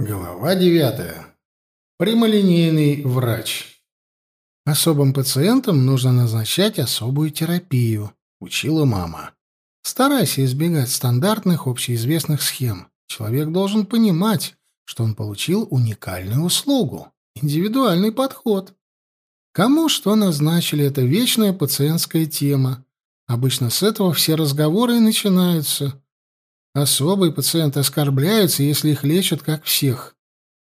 Глава девятая. Прямолинейный врач. Особым пациентам нужно назначать особую терапию, учила мама. Старайся избегать стандартных общеизвестных схем. Человек должен понимать, что он получил уникальную услугу, индивидуальный подход. Кому что назначили, это вечная пациентская тема. Обычно с этого все разговоры и начинаются. Особые пациенты оскорбляются, если их лечат как всех.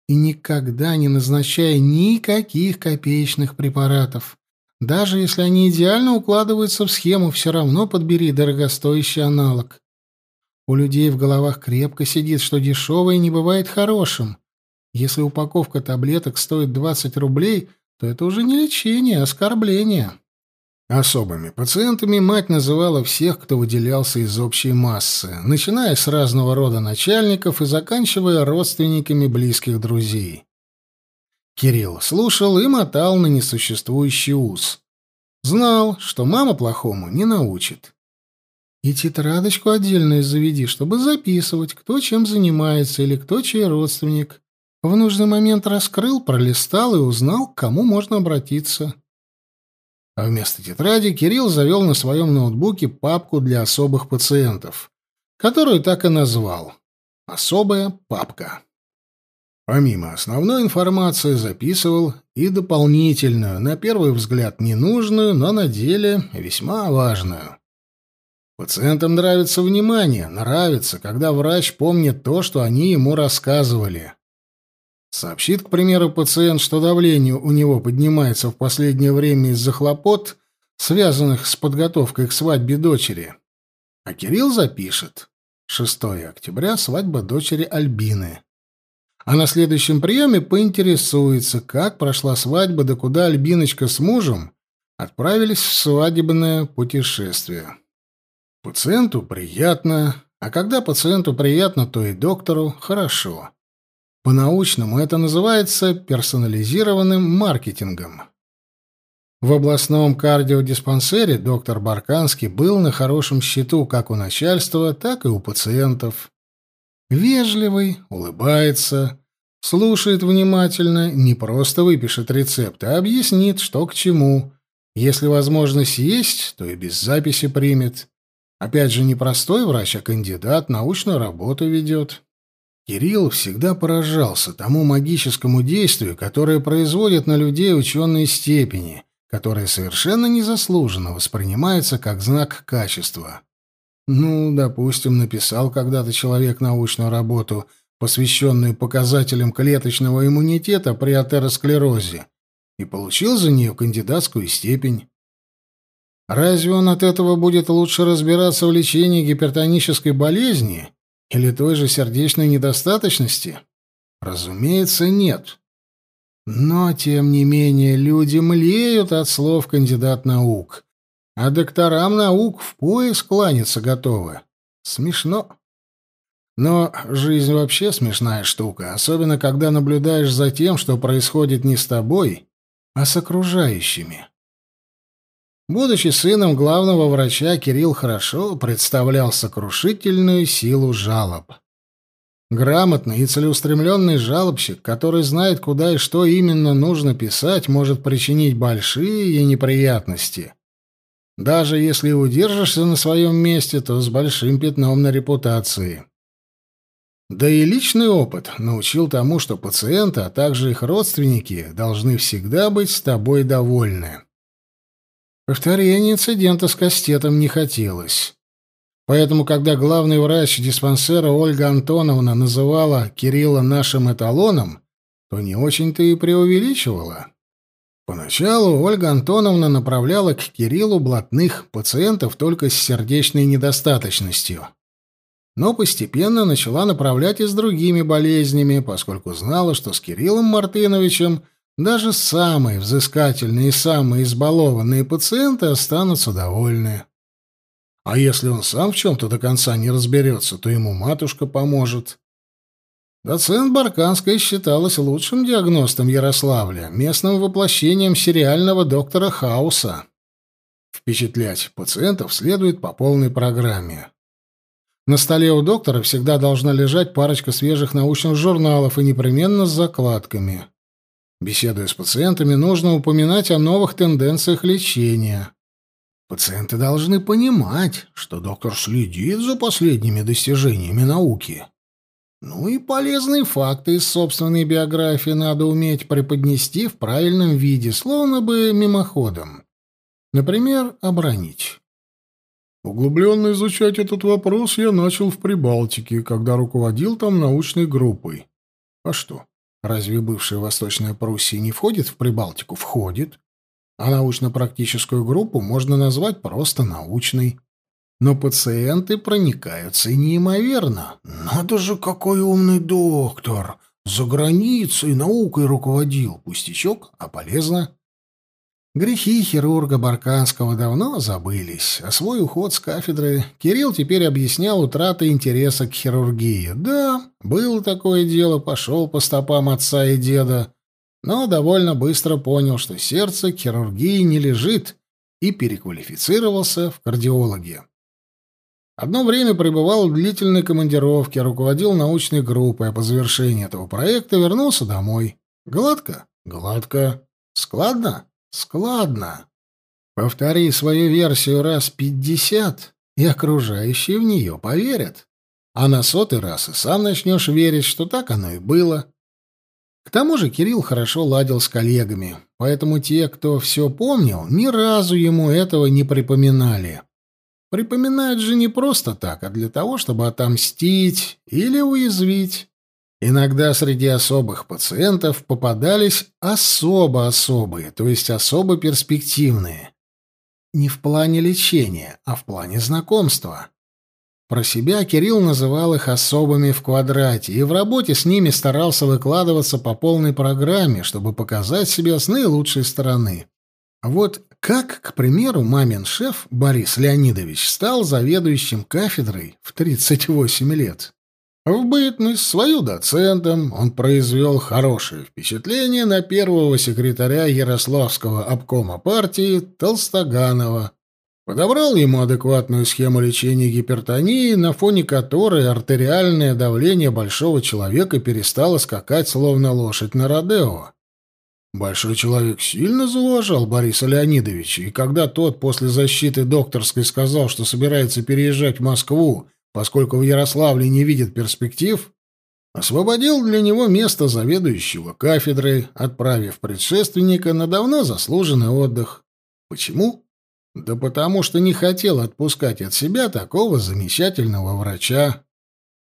И никогда не назначая никаких копеечных препаратов. Даже если они идеально укладываются в схему, все равно подбери дорогостоящий аналог. У людей в головах крепко сидит, что дешевое не бывает хорошим. Если упаковка таблеток стоит 20 рублей, то это уже не лечение, а оскорбление. Особыми пациентами мать называла всех, кто выделялся из общей массы, начиная с разного рода начальников и заканчивая родственниками близких друзей. Кирилл слушал и мотал на несуществующий ус. Знал, что мама плохому не научит. И тетрадочку отдельно заведи, чтобы записывать, кто чем занимается или кто чей родственник. В нужный момент раскрыл, пролистал и узнал, к кому можно обратиться. А вместо тетради Кирилл завел на своем ноутбуке папку для особых пациентов, которую так и назвал «Особая папка». Помимо основной информации записывал и дополнительную, на первый взгляд ненужную, но на деле весьма важную. Пациентам нравится внимание, нравится, когда врач помнит то, что они ему рассказывали. Сообщит, к примеру, пациент, что давление у него поднимается в последнее время из-за хлопот, связанных с подготовкой к свадьбе дочери. А Кирилл запишет. 6 октября свадьба дочери Альбины. А на следующем приеме поинтересуется, как прошла свадьба, да куда Альбиночка с мужем отправились в свадебное путешествие. Пациенту приятно, а когда пациенту приятно, то и доктору хорошо. По-научному это называется персонализированным маркетингом. В областном кардиодиспансере доктор Барканский был на хорошем счету как у начальства, так и у пациентов. Вежливый, улыбается, слушает внимательно, не просто выпишет рецепт, а объяснит, что к чему. Если возможность есть, то и без записи примет. Опять же, не простой врач, а кандидат, научную работу ведет. Кирилл всегда поражался тому магическому действию, которое производит на людей ученые степени, которое совершенно незаслуженно воспринимается как знак качества. Ну, допустим, написал когда-то человек научную работу, посвященную показателям клеточного иммунитета при атеросклерозе, и получил за нее кандидатскую степень. Разве он от этого будет лучше разбираться в лечении гипертонической болезни или той же сердечной недостаточности? Разумеется, нет. Но, тем не менее, люди млеют от слов кандидат наук, а докторам наук в пояс кланяться готовы. Смешно. Но жизнь вообще смешная штука, особенно когда наблюдаешь за тем, что происходит не с тобой, а с окружающими. Будучи сыном главного врача, Кирилл хорошо представлял сокрушительную силу жалоб. Грамотный и целеустремленный жалобщик, который знает, куда и что именно нужно писать, может причинить большие неприятности. Даже если удержишься на своем месте, то с большим пятном на репутации. Да и личный опыт научил тому, что пациенты, а также их родственники должны всегда быть с тобой довольны. Повторения инцидента с кастетом не хотелось. Поэтому, когда главный врач диспансера Ольга Антоновна называла Кирилла нашим эталоном, то не очень-то и преувеличивала. Поначалу Ольга Антоновна направляла к Кириллу блатных пациентов только с сердечной недостаточностью. Но постепенно начала направлять и с другими болезнями, поскольку знала, что с Кириллом Мартыновичем – даже самые взыскательные и самые избалованные пациенты останутся довольны. А если он сам в чем-то до конца не разберется, то ему матушка поможет. Доцент Барканская считалась лучшим диагностом Ярославля, местным воплощением сериального доктора Хауса. Впечатлять пациентов следует по полной программе. На столе у доктора всегда должна лежать парочка свежих научных журналов и непременно с закладками. Беседуя с пациентами, нужно упоминать о новых тенденциях лечения. Пациенты должны понимать, что доктор следит за последними достижениями науки. Ну и полезные факты из собственной биографии надо уметь преподнести в правильном виде, словно бы мимоходом. Например, обронить. Углубленно изучать этот вопрос я начал в Прибалтике, когда руководил там научной группой. А что, разве бывшая Восточная Пруссия не входит в Прибалтику? Входит. А научно-практическую группу можно назвать просто научной. Но пациенты проникаются неимоверно. Надо же, какой умный доктор! За границей наукой руководил. Пустячок, а полезно. Грехи хирурга Барканского давно забылись, а свой уход с кафедры Кирилл теперь объяснял утратой интереса к хирургии. Да, было такое дело, пошел по стопам отца и деда, но довольно быстро понял, что сердце к хирургии не лежит, и переквалифицировался в кардиологи. Одно время пребывал в длительной командировке, руководил научной группой, а по завершении этого проекта вернулся домой. Гладко? Гладко. Складно? Складно. Повтори свою версию раз пятьдесят, и окружающие в нее поверят. А на сотый раз и сам начнешь верить, что так оно и было. К тому же Кирилл хорошо ладил с коллегами, поэтому те, кто все помнил, ни разу ему этого не припоминали. Припоминают же не просто так, а для того, чтобы отомстить или уязвить. Иногда среди особых пациентов попадались особо особые, то есть особо перспективные. Не в плане лечения, а в плане знакомства. Про себя Кирилл называл их особыми в квадрате, и в работе с ними старался выкладываться по полной программе, чтобы показать себя с наилучшей стороны. Вот как, к примеру, мамин шеф Борис Леонидович стал заведующим кафедрой в 38 лет. В бытность свою доцентом он произвел хорошее впечатление на первого секретаря Ярославского обкома партии Толстоганова. Подобрал ему адекватную схему лечения гипертонии, на фоне которой артериальное давление большого человека перестало скакать, словно лошадь на Родео. Большой человек сильно зауважал Бориса Леонидовича, и когда тот после защиты докторской сказал, что собирается переезжать в Москву поскольку в Ярославле не видит перспектив, освободил для него место заведующего кафедрой, отправив предшественника на давно заслуженный отдых. Почему? Да потому что не хотел отпускать от себя такого замечательного врача.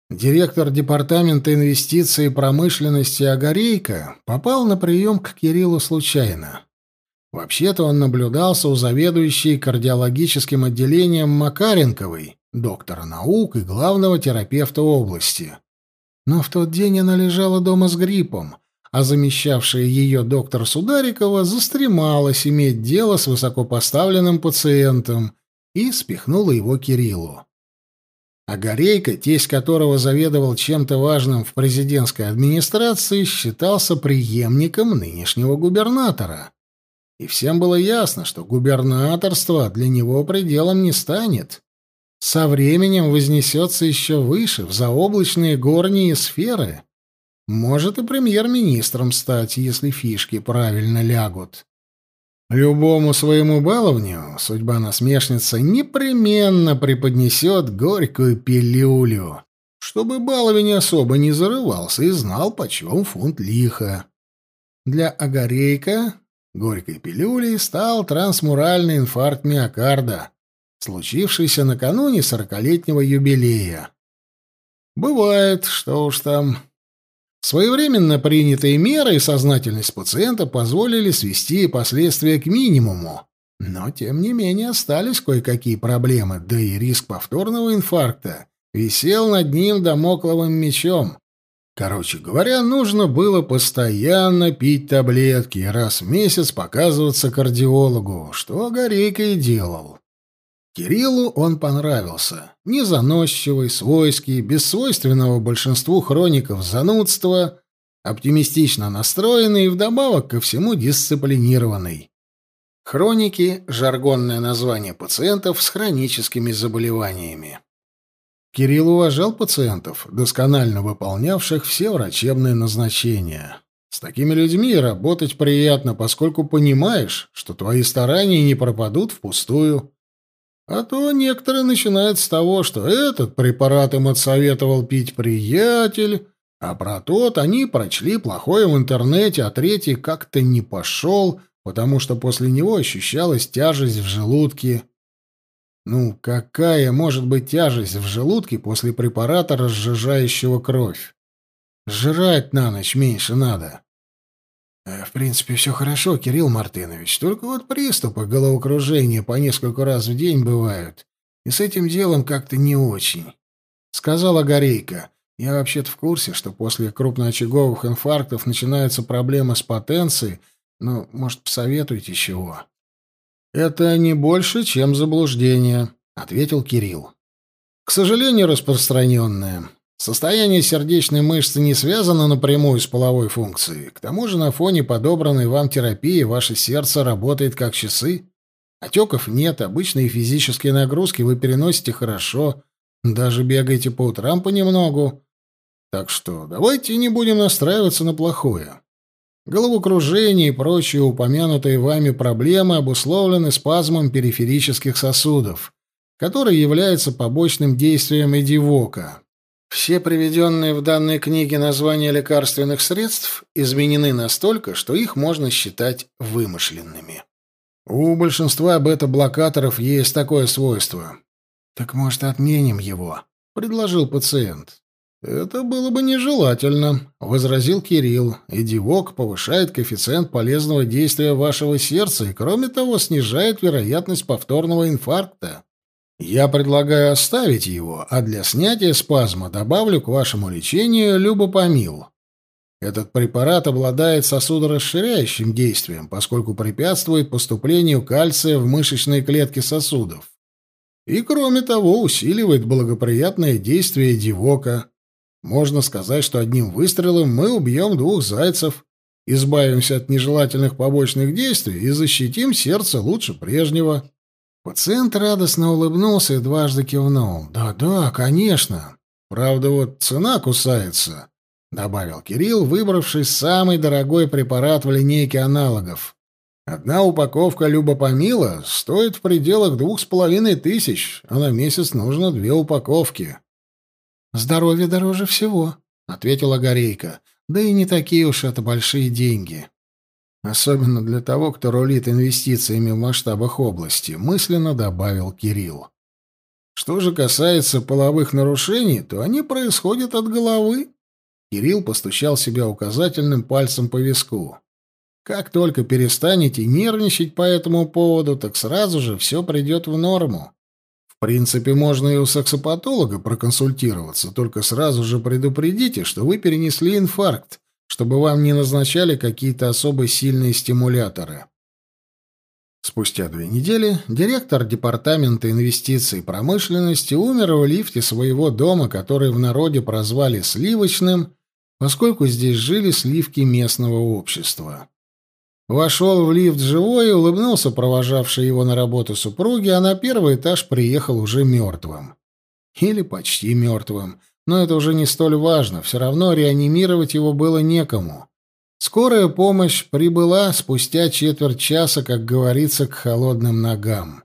Директор департамента инвестиций и промышленности Огорейко попал на прием к Кириллу случайно. Вообще-то он наблюдался у заведующей кардиологическим отделением Макаренковой, доктора наук и главного терапевта области. Но в тот день она лежала дома с гриппом, а замещавшая ее доктор Сударикова застремалась иметь дело с высокопоставленным пациентом и спихнула его Кириллу. А Горейко, тесть которого заведовал чем-то важным в президентской администрации, считался преемником нынешнего губернатора. И всем было ясно, что губернаторство для него пределом не станет со временем вознесется еще выше, в заоблачные горние сферы. Может и премьер-министром стать, если фишки правильно лягут. Любому своему баловню судьба насмешница непременно преподнесет горькую пилюлю, чтобы баловень особо не зарывался и знал, почем фунт лиха. Для Огарейка горькой пилюлей стал трансмуральный инфаркт миокарда — случившийся накануне сорокалетнего юбилея. Бывает, что уж там. Своевременно принятые меры и сознательность пациента позволили свести последствия к минимуму. Но, тем не менее, остались кое-какие проблемы, да и риск повторного инфаркта висел над ним домокловым мечом. Короче говоря, нужно было постоянно пить таблетки и раз в месяц показываться кардиологу, что Горейко и делал. Кириллу он понравился. Незаносчивый, свойский, без свойственного большинству хроников занудства, оптимистично настроенный и вдобавок ко всему дисциплинированный. Хроники — жаргонное название пациентов с хроническими заболеваниями. Кирилл уважал пациентов, досконально выполнявших все врачебные назначения. С такими людьми работать приятно, поскольку понимаешь, что твои старания не пропадут впустую. А то некоторые начинают с того, что этот препарат им отсоветовал пить приятель, а про тот они прочли плохое в интернете, а третий как-то не пошел, потому что после него ощущалась тяжесть в желудке. Ну, какая может быть тяжесть в желудке после препарата, разжижающего кровь? Жрать на ночь меньше надо. Э, в принципе, все хорошо, Кирилл Мартынович. Только вот приступы головокружения по несколько раз в день бывают. И с этим делом как-то не очень. Сказала Горейка. Я вообще-то в курсе, что после крупноочаговых инфарктов начинаются проблемы с потенцией, но, может, посоветуете чего? Это не больше, чем заблуждение, ответил Кирилл. К сожалению, распространенное. Состояние сердечной мышцы не связано напрямую с половой функцией. К тому же на фоне подобранной вам терапии ваше сердце работает как часы. Отеков нет, обычные физические нагрузки вы переносите хорошо, даже бегаете по утрам понемногу. Так что давайте не будем настраиваться на плохое. Головокружение и прочие упомянутые вами проблемы обусловлены спазмом периферических сосудов, который является побочным действием эдивока. Все приведенные в данной книге названия лекарственных средств изменены настолько, что их можно считать вымышленными. У большинства бета-блокаторов есть такое свойство. Так может, отменим его, предложил пациент. Это было бы нежелательно, возразил Кирилл. Идивок повышает коэффициент полезного действия вашего сердца и, кроме того, снижает вероятность повторного инфаркта. Я предлагаю оставить его, а для снятия спазма добавлю к вашему лечению любопамил. Этот препарат обладает сосудорасширяющим действием, поскольку препятствует поступлению кальция в мышечные клетки сосудов. И, кроме того, усиливает благоприятное действие дивока. Можно сказать, что одним выстрелом мы убьем двух зайцев, избавимся от нежелательных побочных действий и защитим сердце лучше прежнего. Пациент радостно улыбнулся и дважды кивнул. «Да-да, конечно. Правда, вот цена кусается», — добавил Кирилл, выбравший самый дорогой препарат в линейке аналогов. «Одна упаковка любопомила стоит в пределах двух с половиной тысяч, а на месяц нужно две упаковки». «Здоровье дороже всего», — ответила Горейка. «Да и не такие уж это большие деньги». Особенно для того, кто рулит инвестициями в масштабах области, мысленно добавил Кирилл. Что же касается половых нарушений, то они происходят от головы. Кирилл постучал себя указательным пальцем по виску. Как только перестанете нервничать по этому поводу, так сразу же все придет в норму. В принципе, можно и у саксопатолога проконсультироваться, только сразу же предупредите, что вы перенесли инфаркт, чтобы вам не назначали какие-то особо сильные стимуляторы. Спустя две недели директор департамента инвестиций промышленности умер в лифте своего дома, который в народе прозвали «сливочным», поскольку здесь жили сливки местного общества. Вошел в лифт живой и улыбнулся провожавший его на работу супруги, а на первый этаж приехал уже мертвым. Или почти мертвым, но это уже не столь важно, все равно реанимировать его было некому. Скорая помощь прибыла спустя четверть часа, как говорится, к холодным ногам.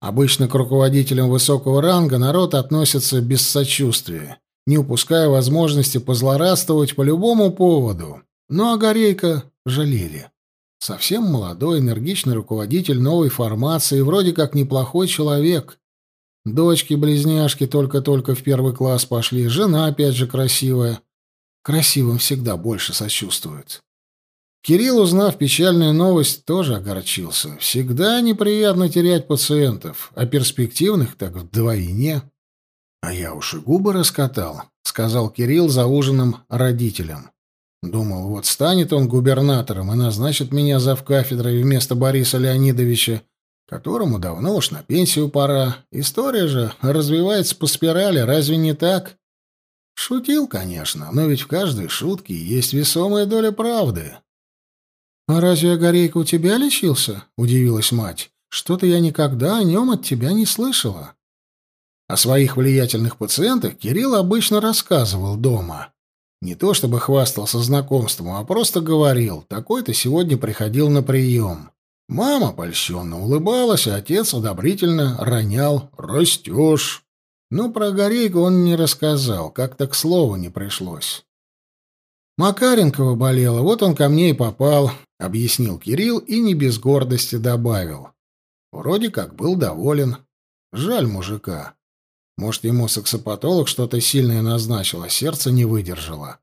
Обычно к руководителям высокого ранга народ относится без сочувствия, не упуская возможности позлорадствовать по любому поводу. Ну а жалели. Совсем молодой, энергичный руководитель новой формации, вроде как неплохой человек. Дочки-близняшки только-только в первый класс пошли, жена опять же красивая. Красивым всегда больше сочувствуют. Кирилл, узнав печальную новость, тоже огорчился. Всегда неприятно терять пациентов, а перспективных так вдвойне. А я уж и губы раскатал, сказал Кирилл за ужином родителям. Думал, вот станет он губернатором и назначит меня завкафедрой вместо Бориса Леонидовича, которому давно уж на пенсию пора. История же развивается по спирали, разве не так? Шутил, конечно, но ведь в каждой шутке есть весомая доля правды. «А разве Огорейка у тебя лечился?» — удивилась мать. «Что-то я никогда о нем от тебя не слышала». О своих влиятельных пациентах Кирилл обычно рассказывал дома. Не то чтобы хвастался знакомством, а просто говорил, такой-то сегодня приходил на прием. Мама польщенно улыбалась, а отец одобрительно ронял «Растешь». Но про Горейку он не рассказал, как-то к слову не пришлось. Макаренкова болела, вот он ко мне и попал, объяснил Кирилл и не без гордости добавил. Вроде как был доволен. Жаль мужика. Может, ему саксопатолог что-то сильное назначил, а сердце не выдержало.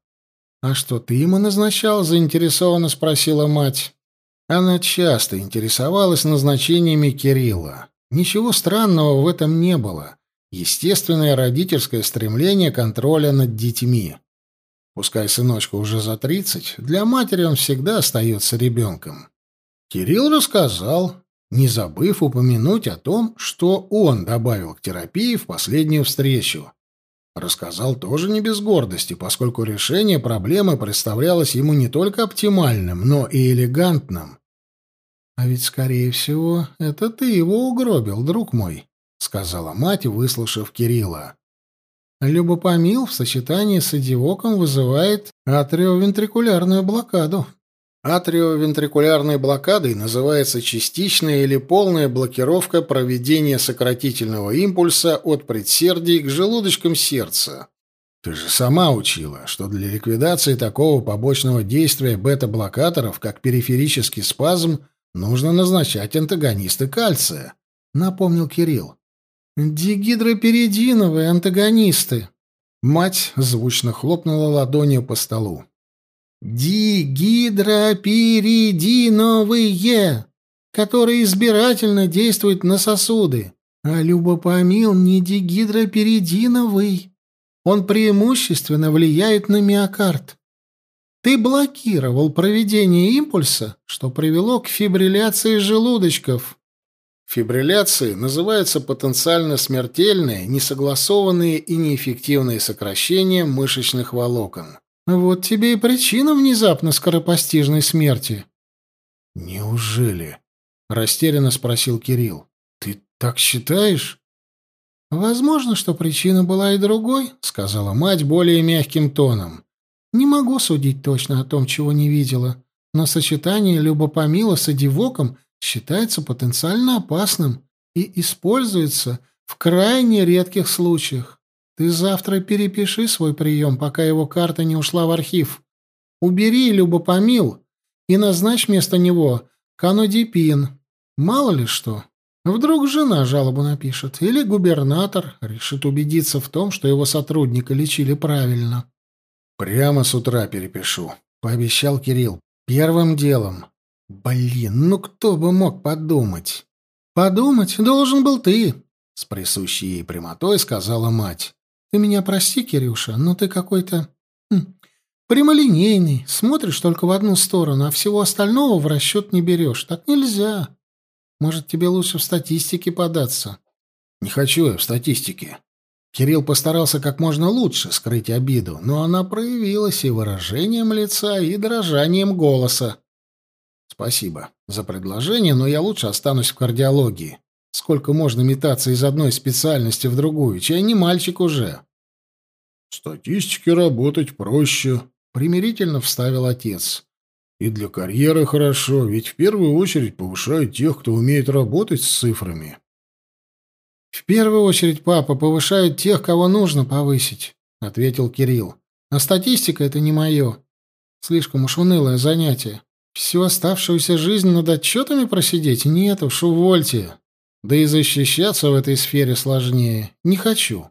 «А что ты ему назначал?» — заинтересованно спросила мать. Она часто интересовалась назначениями Кирилла. Ничего странного в этом не было. Естественное родительское стремление контроля над детьми. Пускай сыночка уже за тридцать, для матери он всегда остается ребенком. Кирилл рассказал, не забыв упомянуть о том, что он добавил к терапии в последнюю встречу. Рассказал тоже не без гордости, поскольку решение проблемы представлялось ему не только оптимальным, но и элегантным. «А ведь, скорее всего, это ты его угробил, друг мой», — сказала мать, выслушав Кирилла. Любопомил в сочетании с адивоком вызывает атриовентрикулярную блокаду. Атриовентрикулярной блокадой называется частичная или полная блокировка проведения сократительного импульса от предсердий к желудочкам сердца. Ты же сама учила, что для ликвидации такого побочного действия бета-блокаторов, как периферический спазм, нужно назначать антагонисты кальция, напомнил Кирилл. Дигидроперидиновые антагонисты. Мать звучно хлопнула ладонью по столу. Дигидроперидиновые, которые избирательно действуют на сосуды. А любопомил не дигидроперидиновый. Он преимущественно влияет на миокард. Ты блокировал проведение импульса, что привело к фибрилляции желудочков. Фибрилляцией называются потенциально смертельные, несогласованные и неэффективные сокращения мышечных волокон. Вот тебе и причина внезапно скоропостижной смерти. Неужели? растерянно спросил Кирилл. Ты так считаешь? Возможно, что причина была и другой, сказала мать более мягким тоном. Не могу судить точно о том, чего не видела, но сочетание любопомила с одивоком считается потенциально опасным и используется в крайне редких случаях. Ты завтра перепиши свой прием, пока его карта не ушла в архив. Убери любопомил и назначь вместо него канодипин. Мало ли что. Вдруг жена жалобу напишет, или губернатор решит убедиться в том, что его сотрудника лечили правильно. «Прямо с утра перепишу», — пообещал Кирилл. «Первым делом. Блин, ну кто бы мог подумать? Подумать должен был ты, с присущей ей прямотой сказала мать. Ты меня прости, Кирюша, но ты какой-то хм, прямолинейный, смотришь только в одну сторону, а всего остального в расчет не берешь. Так нельзя. Может, тебе лучше в статистике податься? Не хочу я в статистике. Кирилл постарался как можно лучше скрыть обиду, но она проявилась и выражением лица, и дрожанием голоса. Спасибо за предложение, но я лучше останусь в кардиологии. Сколько можно метаться из одной специальности в другую? Чай не мальчик уже. Статистике работать проще, примирительно вставил отец. И для карьеры хорошо, ведь в первую очередь повышают тех, кто умеет работать с цифрами. В первую очередь, папа, повышают тех, кого нужно повысить, ответил Кирилл. А статистика это не мое. Слишком уж унылое занятие. Всю оставшуюся жизнь над отчетами просидеть? Нет уж, увольте. Да и защищаться в этой сфере сложнее. Не хочу.